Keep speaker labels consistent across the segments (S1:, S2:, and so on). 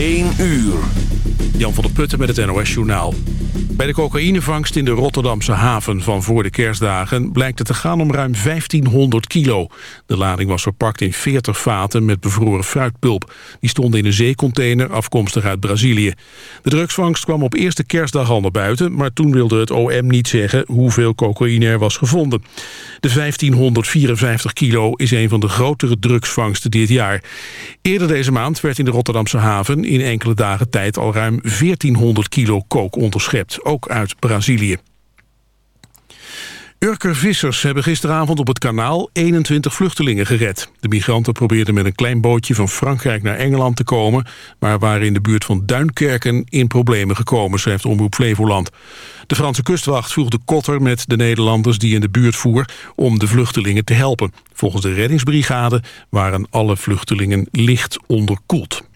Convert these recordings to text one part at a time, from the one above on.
S1: 1 uur. Jan van der Putten met het NOS Journaal. Bij de cocaïnevangst in de Rotterdamse haven van voor de kerstdagen... blijkt het te gaan om ruim 1500 kilo. De lading was verpakt in 40 vaten met bevroren fruitpulp. Die stonden in een zeecontainer afkomstig uit Brazilië. De drugsvangst kwam op eerste kerstdag al naar buiten... maar toen wilde het OM niet zeggen hoeveel cocaïne er was gevonden. De 1554 kilo is een van de grotere drugsvangsten dit jaar. Eerder deze maand werd in de Rotterdamse haven... in enkele dagen tijd al ruim 1400 kilo kook onderschept ook uit Brazilië. Urker-vissers hebben gisteravond op het kanaal 21 vluchtelingen gered. De migranten probeerden met een klein bootje van Frankrijk naar Engeland te komen... maar waren in de buurt van Duinkerken in problemen gekomen, schrijft Omroep Flevoland. De Franse kustwacht voegde kotter met de Nederlanders die in de buurt voer... om de vluchtelingen te helpen. Volgens de reddingsbrigade waren alle vluchtelingen licht onderkoeld.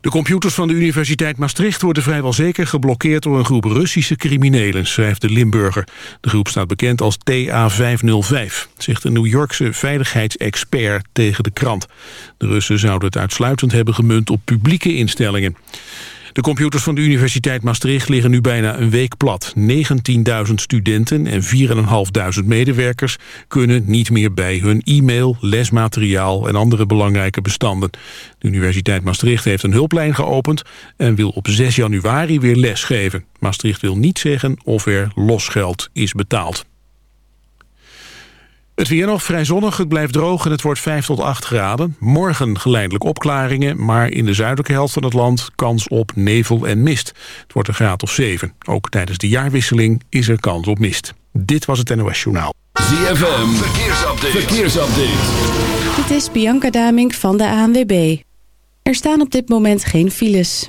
S1: De computers van de Universiteit Maastricht worden vrijwel zeker geblokkeerd door een groep Russische criminelen, schrijft de Limburger. De groep staat bekend als TA505, zegt een New Yorkse veiligheidsexpert tegen de krant. De Russen zouden het uitsluitend hebben gemunt op publieke instellingen. De computers van de Universiteit Maastricht liggen nu bijna een week plat. 19.000 studenten en 4.500 medewerkers kunnen niet meer bij hun e-mail, lesmateriaal en andere belangrijke bestanden. De Universiteit Maastricht heeft een hulplijn geopend en wil op 6 januari weer lesgeven. Maastricht wil niet zeggen of er losgeld is betaald. Het weer nog vrij zonnig, het blijft droog en het wordt 5 tot 8 graden. Morgen geleidelijk opklaringen, maar in de zuidelijke helft van het land kans op nevel en mist. Het wordt een graad of 7. Ook tijdens de jaarwisseling is er kans op mist. Dit was het NOS Journaal.
S2: ZFM, verkeersupdate. verkeersupdate.
S3: Dit is Bianca Damink van de ANWB. Er staan op dit moment geen files.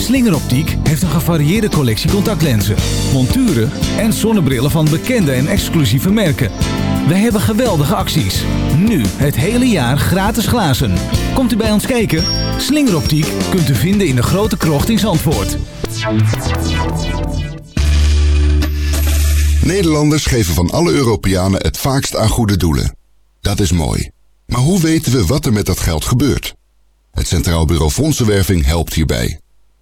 S4: Slingeroptiek heeft een gevarieerde collectie contactlenzen, monturen en zonnebrillen van bekende en exclusieve merken. Wij hebben geweldige acties. Nu het hele jaar gratis glazen. Komt u bij ons kijken? Slingeroptiek kunt u vinden in de grote krocht in Zandvoort.
S5: Nederlanders geven van alle Europeanen het vaakst aan goede doelen. Dat is mooi. Maar hoe weten we wat er met dat geld gebeurt? Het Centraal Bureau Fondsenwerving helpt hierbij.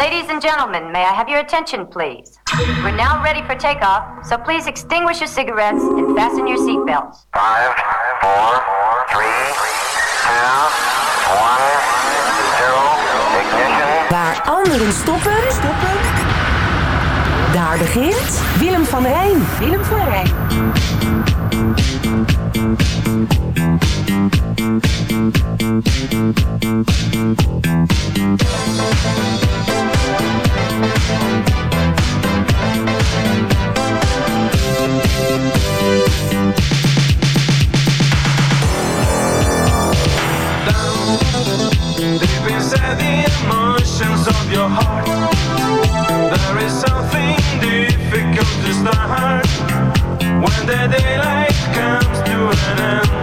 S6: Ladies and gentlemen, may I have your attention, please? We're now ready for takeoff, so please extinguish your cigarettes and fasten your seatbelts.
S7: Five, four, three, two, one, zero, ignition.
S8: Waar anderen stoppen, stoppen. Daar begint Willem van Rijn. Willem van Rijn.
S9: Thank you. emotions of your heart. There is something difficult to start when the daylight comes to an end.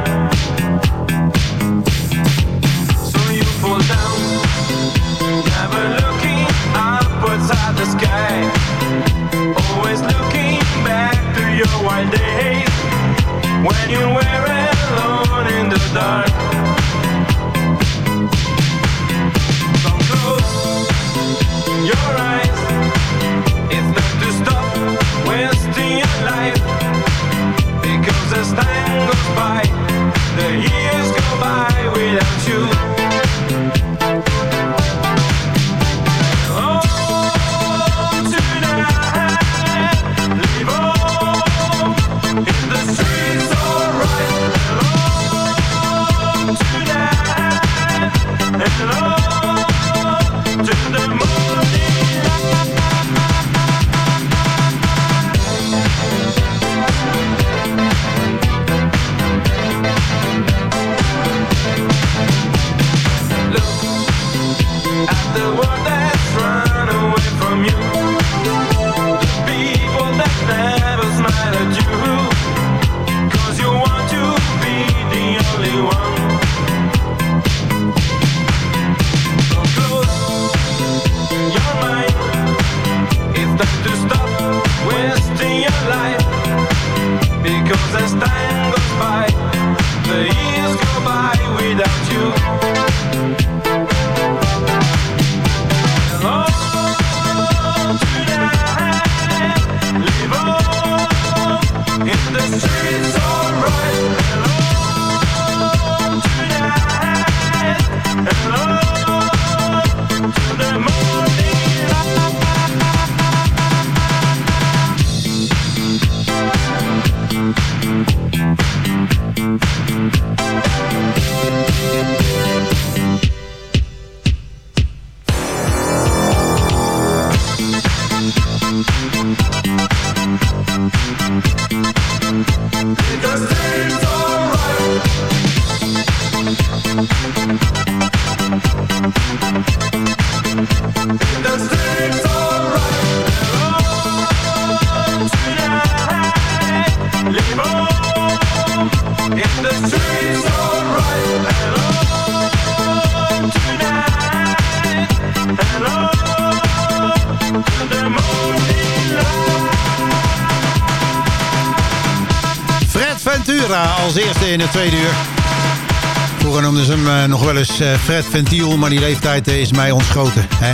S10: Fred Ventiel, maar die leeftijd eh, is mij ontschoten. Hè?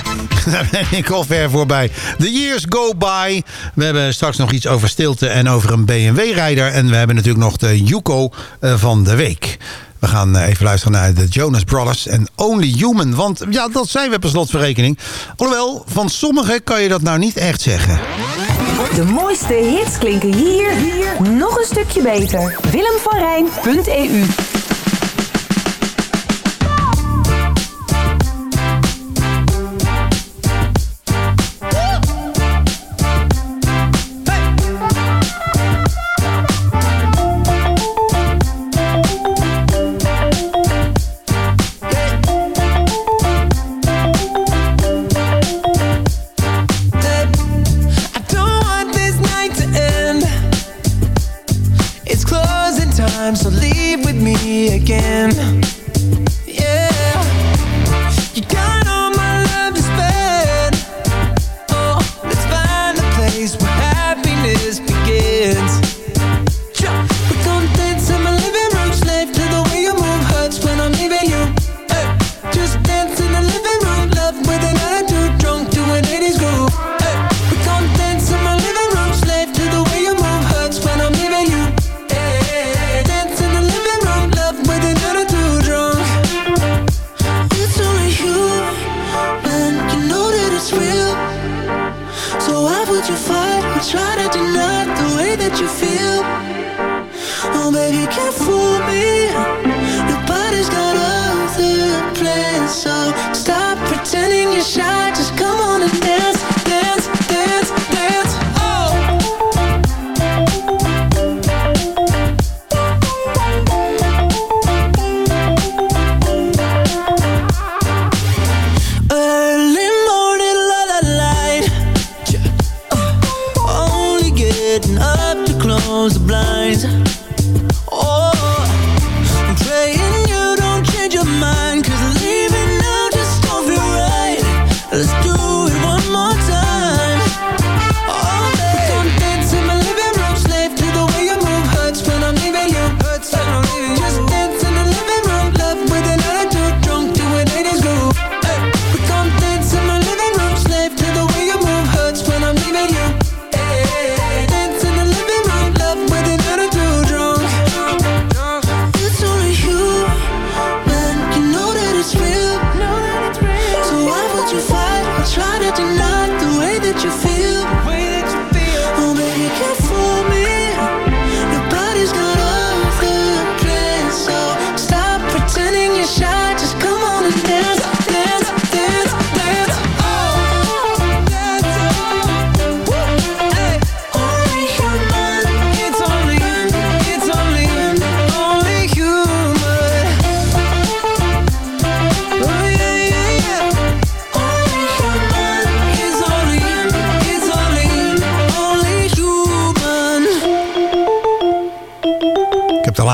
S10: Daar ben ik al ver voorbij. The years go by. We hebben straks nog iets over stilte en over een BMW-rijder. En we hebben natuurlijk nog de Yuko eh, van de week. We gaan eh, even luisteren naar de Jonas Brothers en Only Human. Want ja, dat zijn we per slotverrekening. Alhoewel, van sommigen kan je dat nou niet echt zeggen.
S8: De mooiste hits klinken hier, hier. nog een stukje beter.
S11: Willem
S8: van Rijn.eu en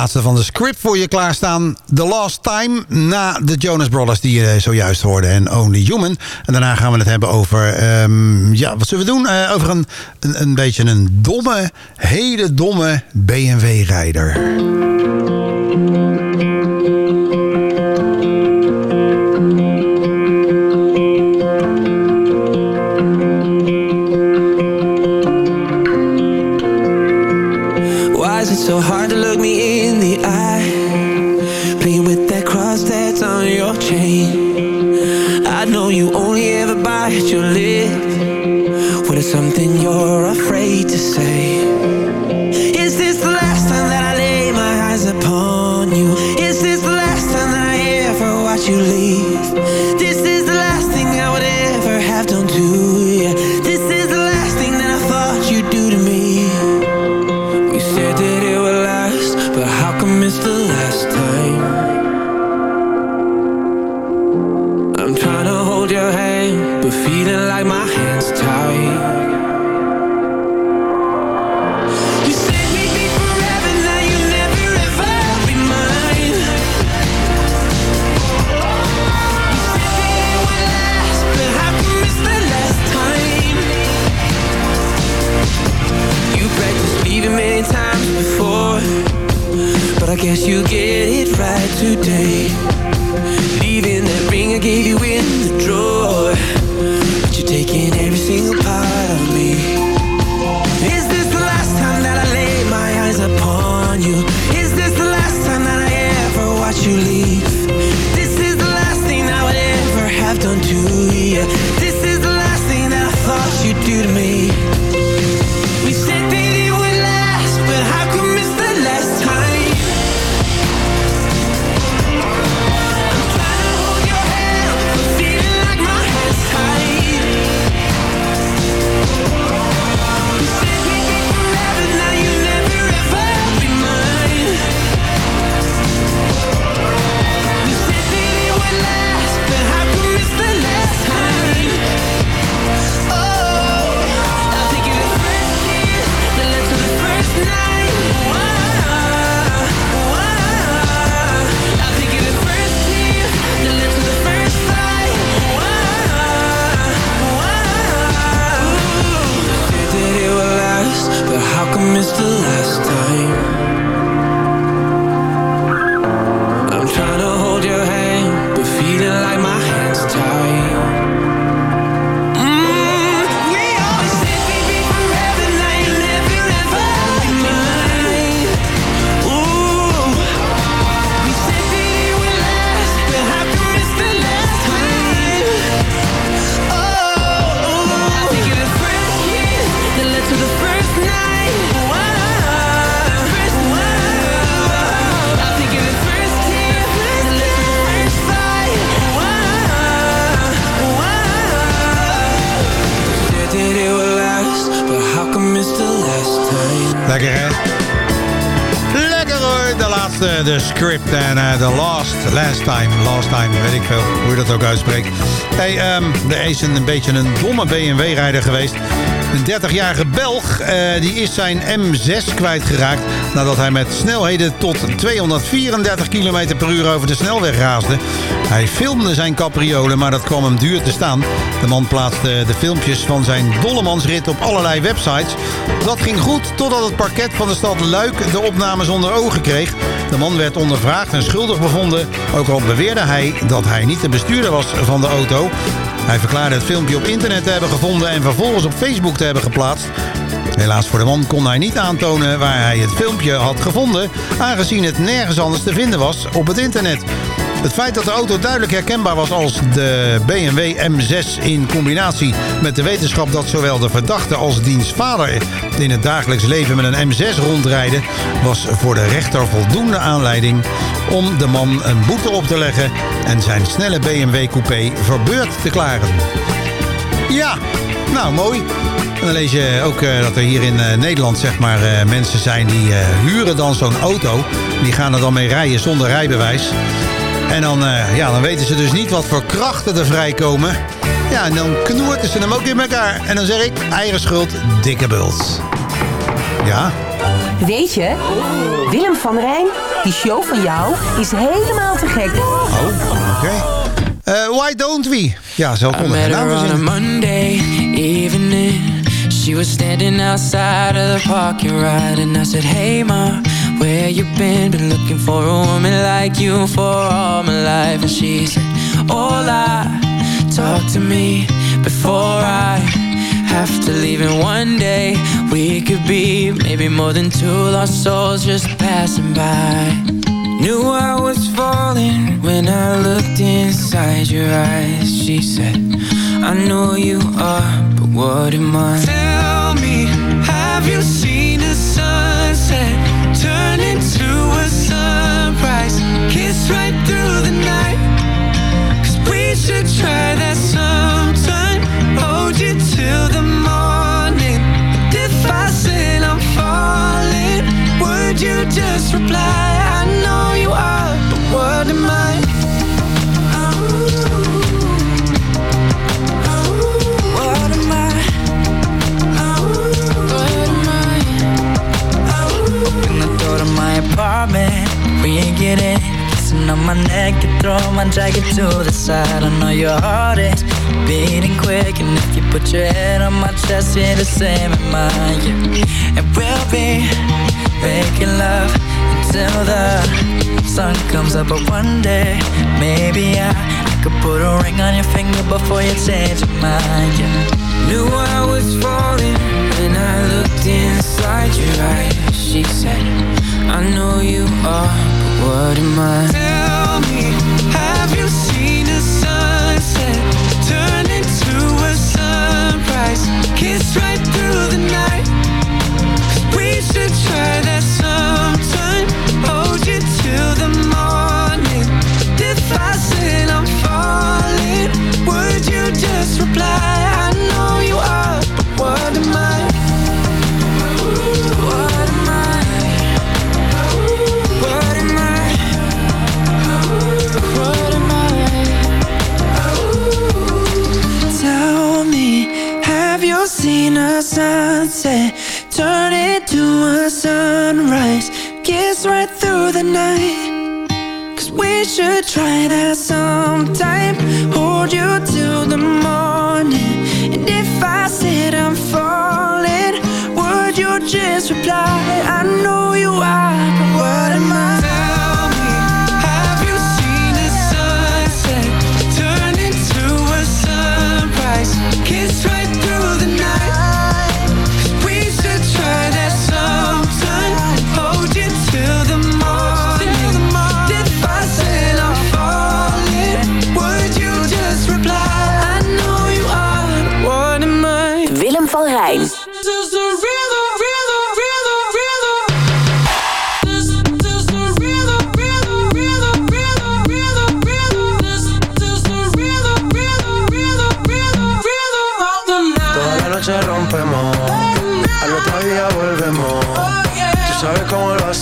S8: laatste van de script voor je klaarstaan. The Last Time na de Jonas Brothers die je zojuist hoorde. En Only Human. En daarna gaan we het hebben over... Ehm, ja, wat zullen we doen? Eh, over een, een, een beetje een domme, hele domme BMW-rijder.
S10: De script en eh, de last, last time, last time, weet ik veel hoe je dat ook uitspreekt. Hey, er is een, een beetje een domme BMW-rijder geweest. Een 30-jarige Belg, eh, die is zijn M6 kwijtgeraakt nadat hij met snelheden tot 234 km per uur over de snelweg raasde. Hij filmde zijn capriolen, maar dat kwam hem duur te staan. De man plaatste de filmpjes van zijn dollemansrit op allerlei websites. Dat ging goed totdat het parket van de stad Luik de opnames onder ogen kreeg. De man werd ondervraagd en schuldig bevonden. Ook al beweerde hij dat hij niet de bestuurder was van de auto. Hij verklaarde het filmpje op internet te hebben gevonden en vervolgens op Facebook te hebben geplaatst. Helaas voor de man kon hij niet aantonen waar hij het filmpje had gevonden... aangezien het nergens anders te vinden was op het internet. Het feit dat de auto duidelijk herkenbaar was als de BMW M6... in combinatie met de wetenschap dat zowel de verdachte als diens vader... in het dagelijks leven met een M6 rondrijden... was voor de rechter voldoende aanleiding om de man een boete op te leggen... en zijn snelle BMW coupé verbeurd te klaren. Ja, nou mooi. En dan lees je ook eh, dat er hier in eh, Nederland zeg maar, eh, mensen zijn die huren dan zo'n auto. Die gaan er dan mee rijden zonder rijbewijs. En dan, ja, dan weten ze dus niet wat voor krachten er vrijkomen. Ja, en dan knoerten ze hem ook in elkaar. En dan zeg ik, eigen schuld, dikke bult. Ja,
S12: Weet je, Willem van Rijn, die show van jou is helemaal te gek.
S10: oh, oké. Eh, why don't we? Ja, zo kon het naam
S8: on a. Monday evening. She was standing outside of the parking lot, and I said, Hey, ma, where you been? Been looking for a woman like you for all my life. And she said, Hola, talk to me before I have to leave. And one day we could be maybe more than two lost souls just passing by. Knew I was falling when I looked inside your eyes. She said, I know you are, but what am I? Tell me, have you seen a sunset turn into a sunrise? Kiss right through the night. Cause we should try that sometime. Hold you till the morning. And if I said I'm falling, would you just reply? Apartment. We ain't get in. Kissing on my neck, you throw my jacket to the side. I know your heart is beating quick, and if you put your head on my chest, you're the same in mine. Yeah. And we'll be making love until the sun comes up. But one day, maybe I, I could put a ring on your finger before you change your mind. Yeah. Knew I was falling when I looked inside your eyes. She said, I know you are, but what am I? Tell me, have you seen a sunset turn into a sunrise? Kiss right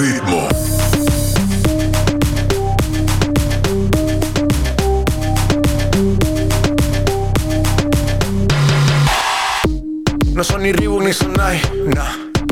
S5: Ritmo.
S13: No son ni Reebok ni Sonai, nah.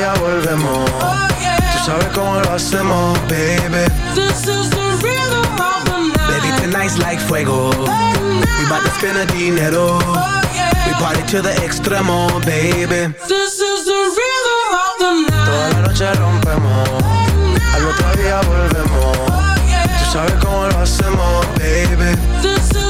S13: día volvemos. Tú sabes cómo lo hacemos, baby.
S14: This is the rhythm of the night.
S13: Baby, tonight's like fuego. We bout to spend the dinero. We party to the extremo, baby.
S14: This is the rhythm of the night.
S13: Toda la noche rompemos, al otro día volvemos. Tú sabes cómo lo hacemos, baby.
S14: This is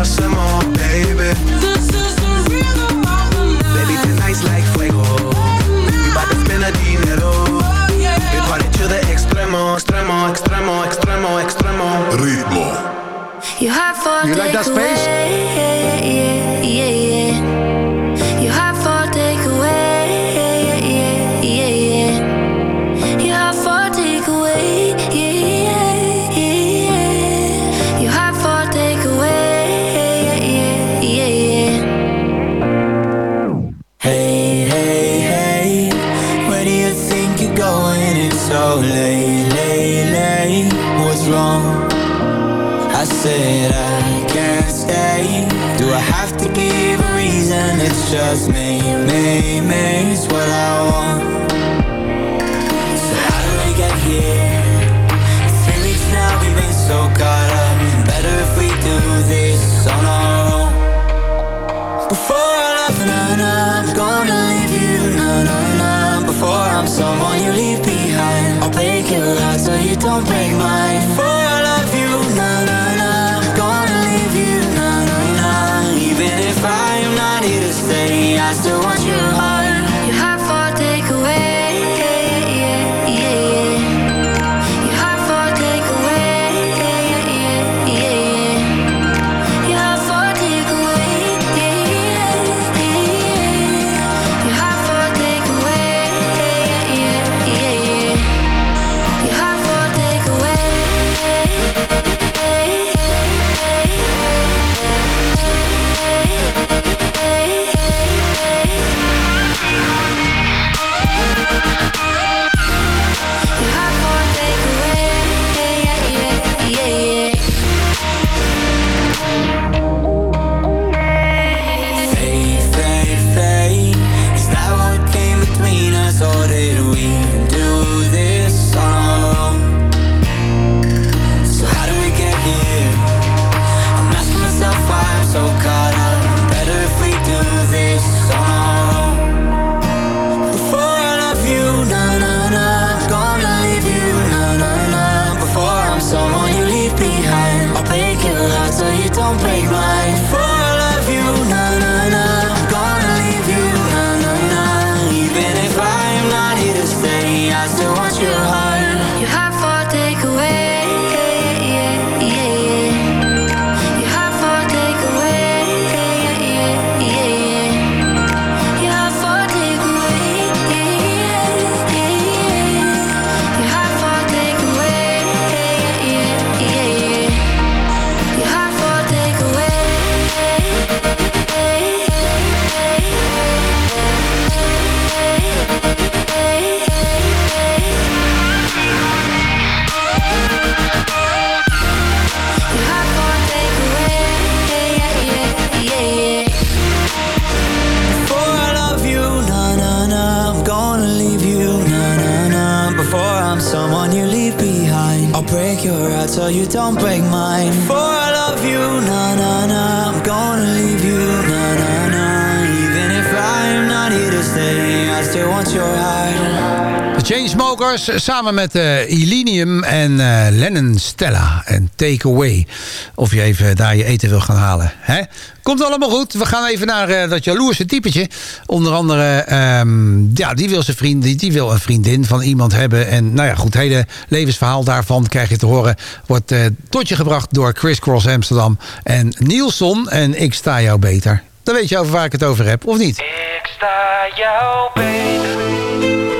S13: Baby.
S14: This is the rhythm of the night.
S13: Baby, tonight's like fuego. We bout to spend the dinero. We party to the extremo, extremo, extremo, extremo, extremo.
S5: Ritmo.
S2: You hot for
S13: You like that space?
S2: Yeah, yeah, yeah, yeah.
S15: Just me, me, me. It's what I want. So how do we get here? Three weeks now, we've been so caught up. Better if we do this on our own. Before I love, na na, I'm gonna leave you, na na na. Before I'm someone you leave behind, I'll break your heart so you don't break mine.
S10: Chainsmokers samen met eh Elenium en eh, Lennon Stella en Take Away. Of je even daar je eten wil gaan halen. Hè? Komt allemaal goed. We gaan even naar eh, dat jaloerse typetje. Onder andere, ehm, ja, die wil zijn vriend, die, wil een vriendin van iemand hebben. En nou ja, goed, het hele levensverhaal daarvan krijg je te horen. Wordt eh, tot je gebracht door Chris Cross Amsterdam en Nielson. En ik sta jou beter. Dan weet je over waar ik het over heb, of niet?
S16: Ik sta jou beter.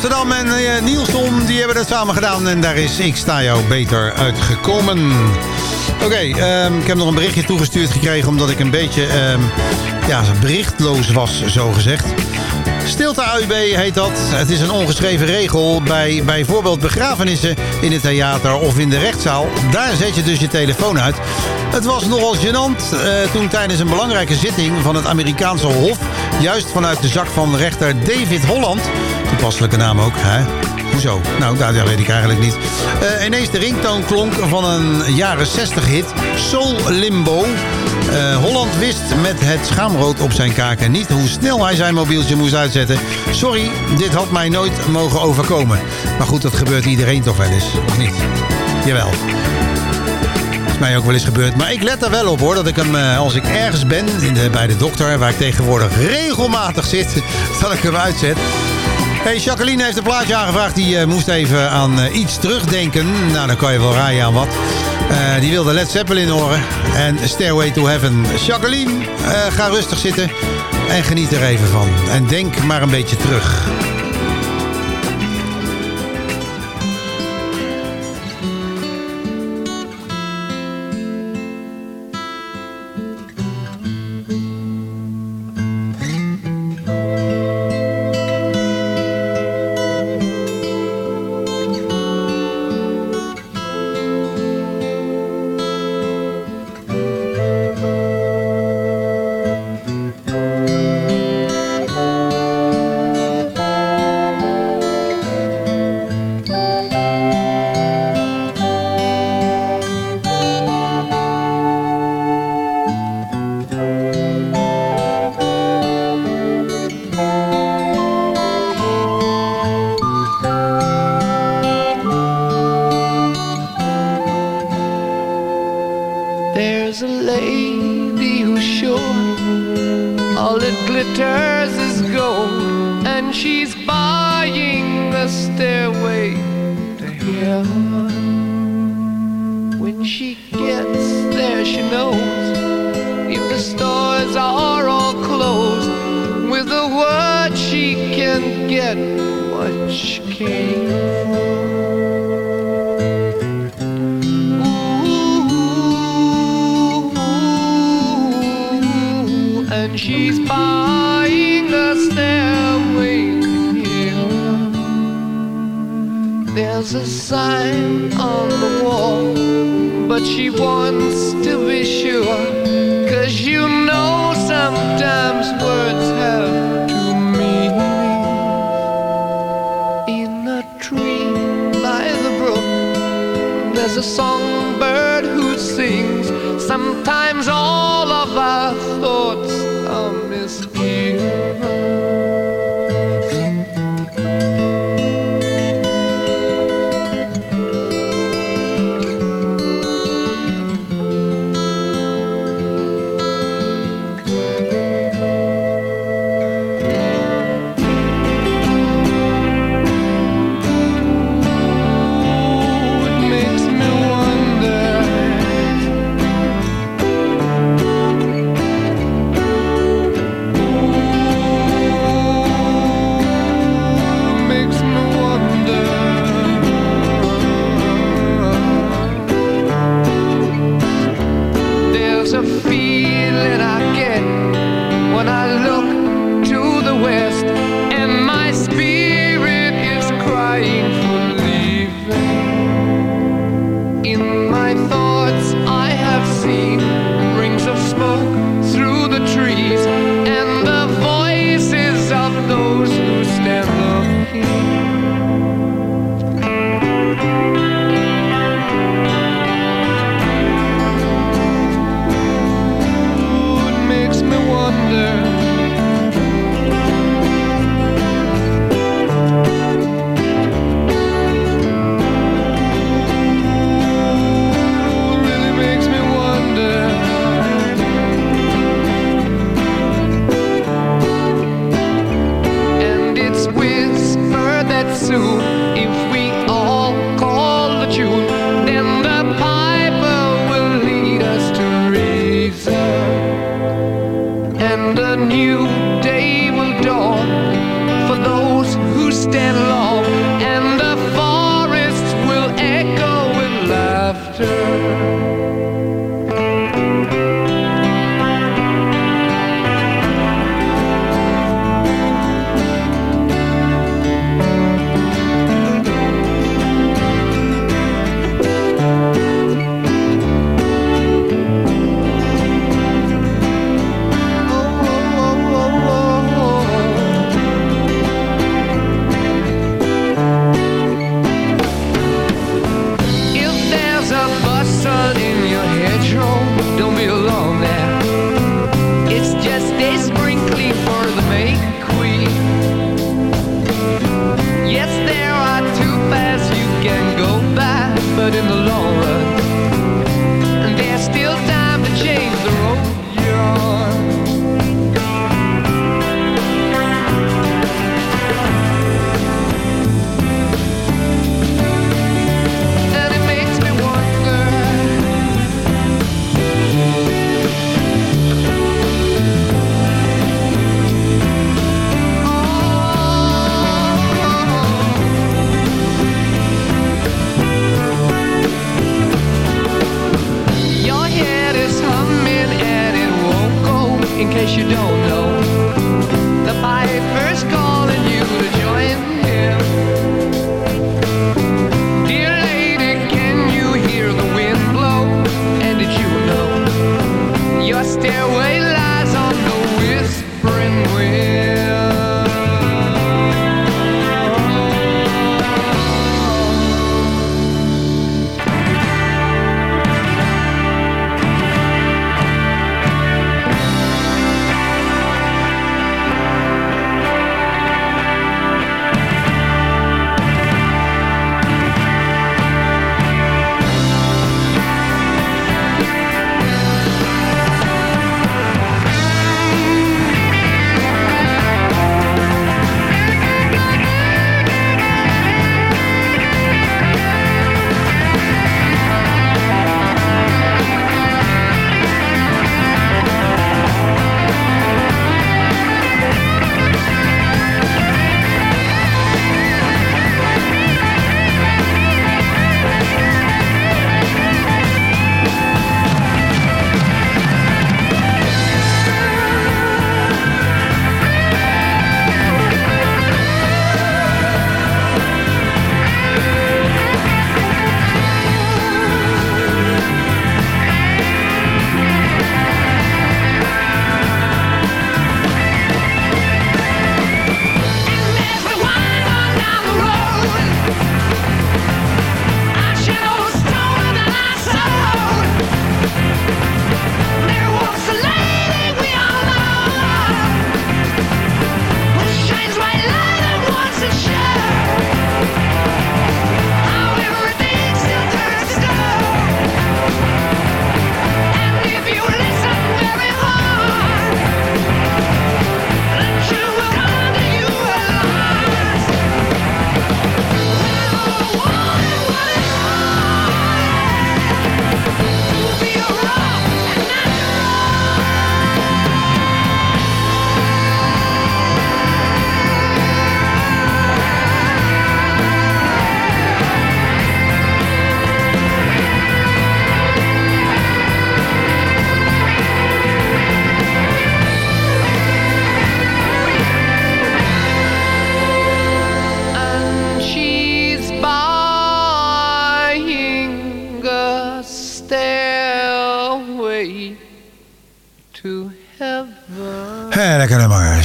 S10: Amsterdam en eh, Nielson die hebben dat samen gedaan. En daar is Ik Sta Jou Beter uitgekomen.
S17: Oké, ehm, ik heb nog een berichtje toegestuurd gekregen... omdat ik een beetje ehm, ja, berichtloos was, zo gezegd. Stilte AUB heet dat. Het is een ongeschreven regel bij bijvoorbeeld begrafenissen in het theater of in de rechtszaal. Daar zet je dus je telefoon uit. Het was nogal gênant eh, toen tijdens een belangrijke zitting van het Amerikaanse Hof... juist vanuit de zak van rechter David Holland... toepasselijke naam ook, hè? Hoezo? Nou, dat weet ik eigenlijk niet. Eh, ineens de ringtoon klonk van een jaren 60 hit, Soul Limbo. Eh, Holland wist met het schaamrood op zijn kaken niet hoe snel hij zijn mobieltje moest uitzetten. Sorry, dit had mij nooit mogen overkomen. Maar goed, dat gebeurt iedereen toch wel eens, of niet? Jawel. Mij ook wel eens gebeurd. Maar ik let er wel op hoor, dat ik hem eh, als ik ergens ben bij de dokter... waar ik tegenwoordig regelmatig zit, dat ik hem uitzet. Hey, Jacqueline heeft een plaatje aangevraagd. Die eh, moest even aan eh, iets terugdenken. Nou, dan kan je wel raaien aan wat. Eh, die wilde Led Zeppelin horen. En Stairway to Heaven. Jacqueline, ga rustig zitten. En geniet er even van. En denk maar een beetje terug.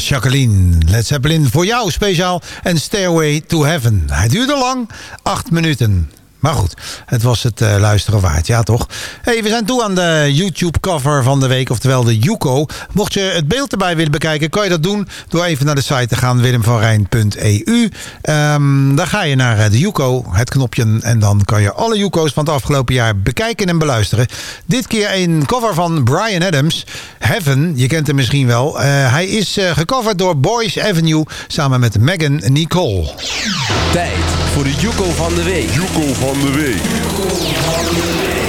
S10: Jacqueline, Led Zeppelin voor jou speciaal. En Stairway to Heaven. Hij duurde lang, acht minuten. Maar goed, het was het eh, luisteren waard, ja toch? hey, we zijn toe aan de YouTube-cover van de week, oftewel de Yuko. Mocht je het beeld erbij willen bekijken, kan je dat doen door even naar de site te gaan, willemvanrijn.eu. Ehm dan ga je naar eh, de Yuko, het knopje, en dan kan je alle Yuko's van het afgelopen jaar bekijken en beluisteren. Dit keer een cover van Brian Adams, Heaven, je kent hem misschien wel. Eh, hij is eh, gecoverd door Boys Avenue samen met Megan Nicole.
S2: Tijd voor de Yuko van de week. Yuko van de week.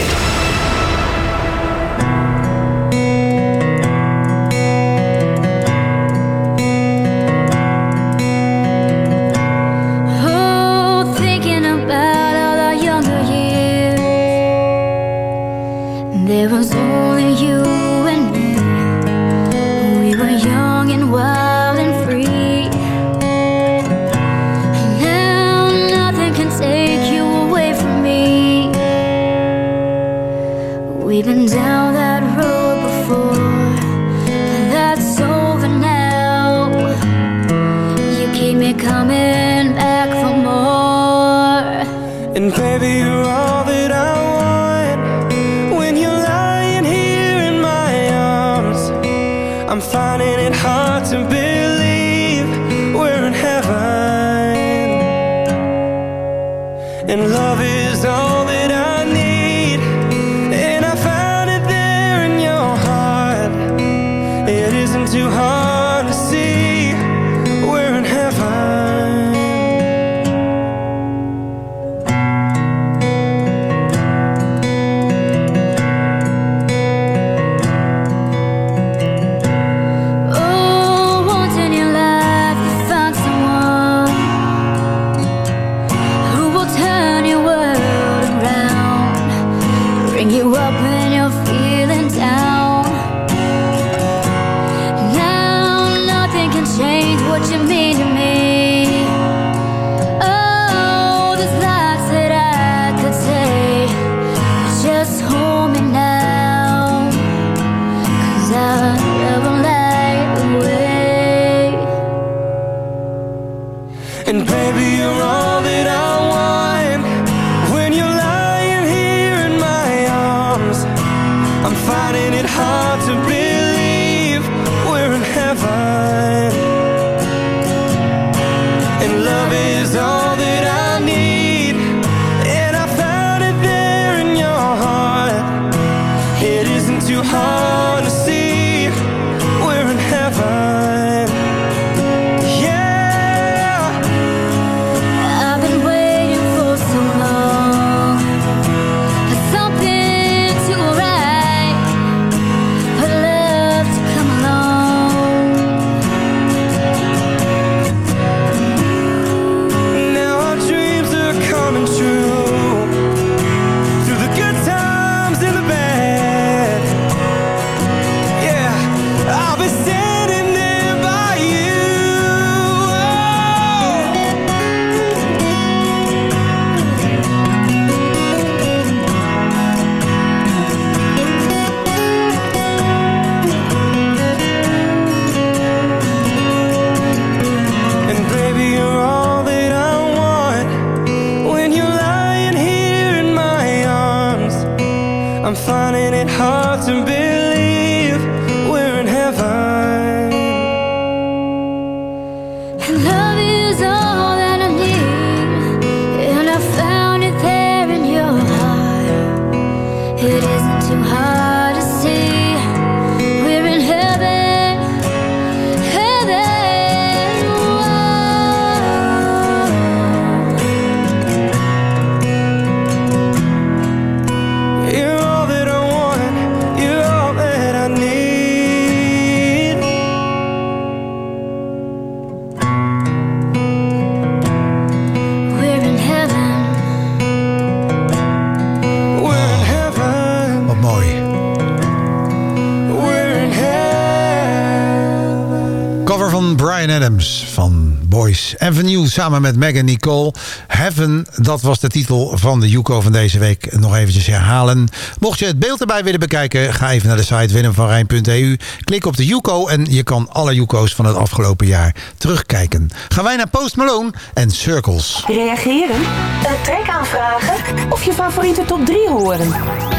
S10: Van Boys Avenue samen met Megan Nicole. Heaven, dat was de titel van de Juco van deze week. Nog eventjes herhalen. Mocht je het beeld erbij willen bekijken, ga even naar de site willemvanrijn.eu. Klik op de Juco en je kan alle Juco's van het afgelopen jaar terugkijken. Gaan wij naar Post Malone en Circles.
S18: Reageren, een track aanvragen of je favoriete top 3 horen?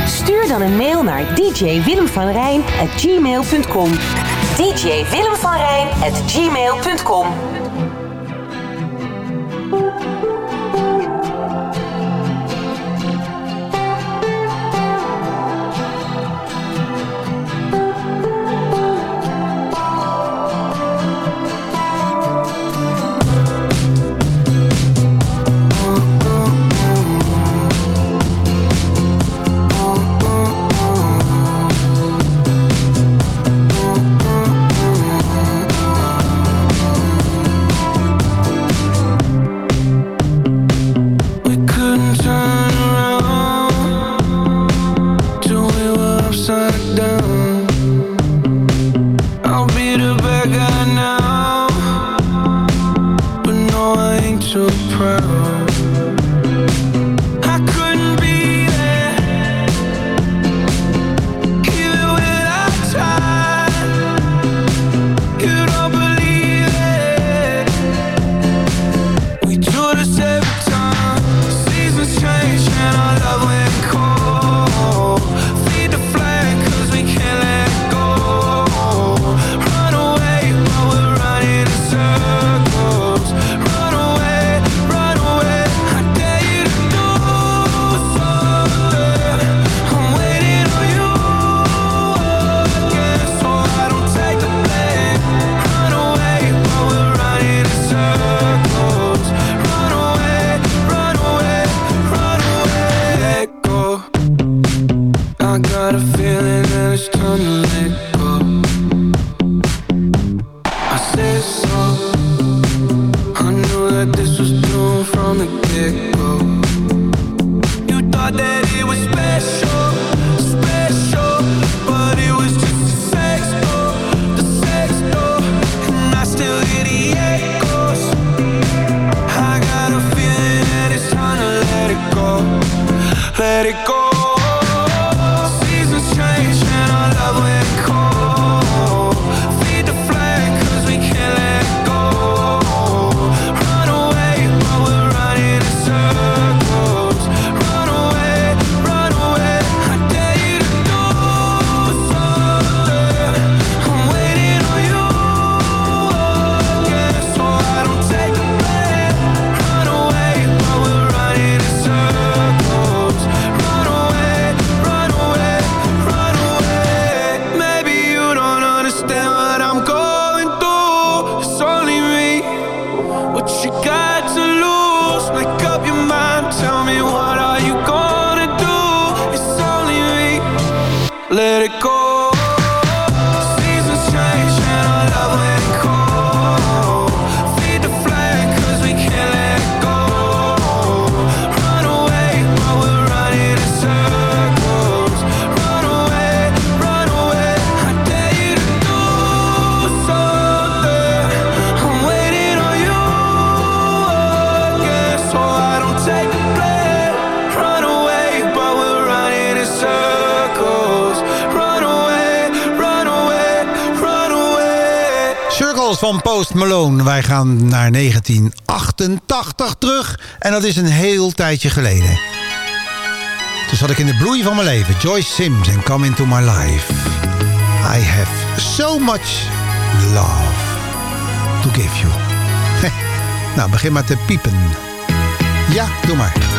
S18: Stuur dan een mail naar djwillemvanrijn.gmail.com djwillemvanrijn.gmail.com
S19: Post Malone. Wij gaan naar 1988 terug. En dat is een heel tijdje geleden. Dus had ik in de bloei van mijn leven. Joyce Sims en Come Into My Life. I have so much love to give you. nou, begin maar te piepen. Ja, doe maar.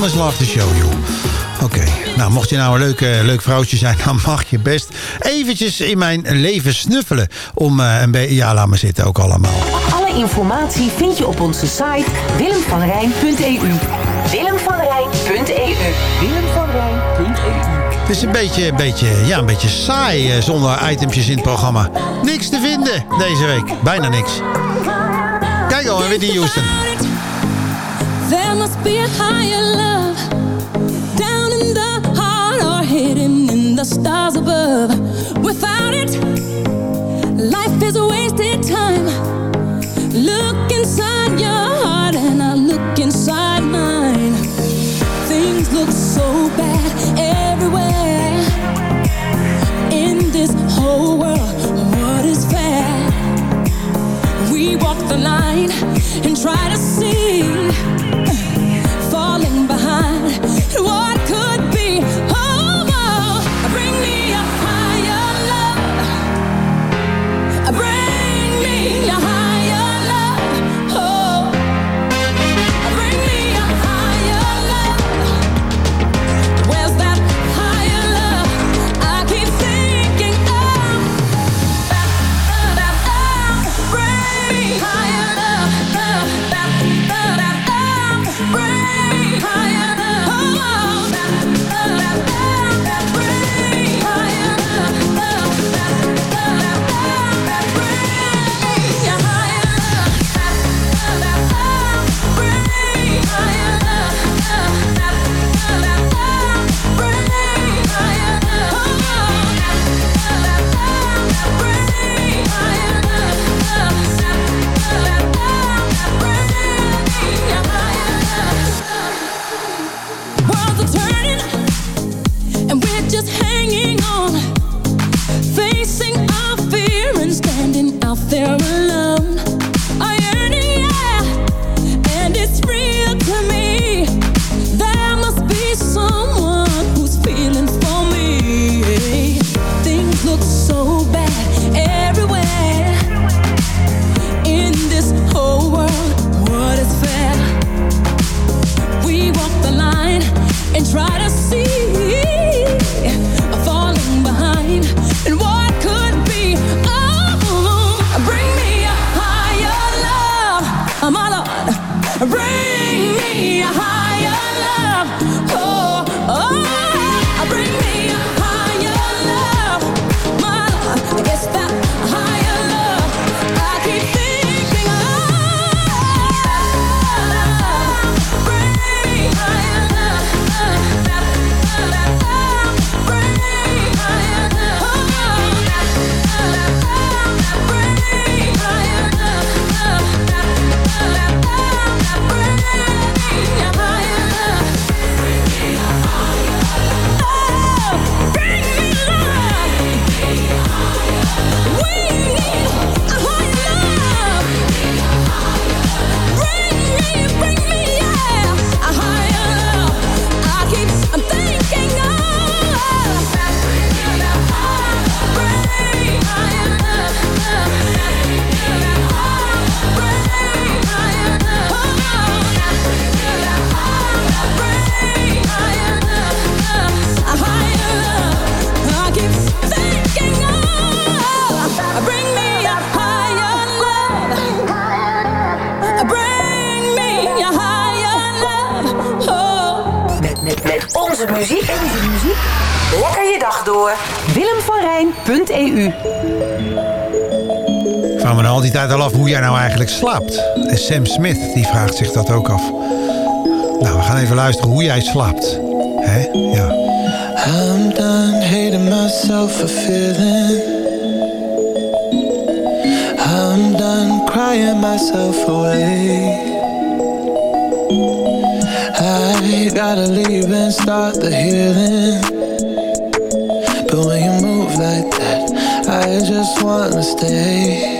S20: Thomas Love the Show,
S19: joh. Oké, nou mocht je nou een leuk, leuk vrouwtje zijn, dan mag je best eventjes in mijn leven snuffelen. Om uh, een beetje, ja laat me zitten ook allemaal.
S21: Alle informatie vind je op onze site willemvanrijn.eu willemvanrijn.eu willemvanrijn.eu
S19: het is een beetje, beetje, ja, een beetje saai eh, zonder itempjes in het programma. Niks te vinden deze week. Bijna niks. Kijk al, weer die Houston.
S20: There must be a higher love down in the heart or hidden in the stars above. Without it, life is a wasted time.
S10: Looking eigenlijk slaapt. En Sam Smith, die vraagt zich dat ook af. Nou, we gaan even luisteren hoe jij slaapt. Hè? Ja.
S16: I'm done hating myself for feeling. I'm done crying myself away. I gotta leave and start the healing. But when you move like that, I just wanna stay.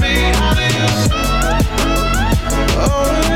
S16: Me, how do you? Love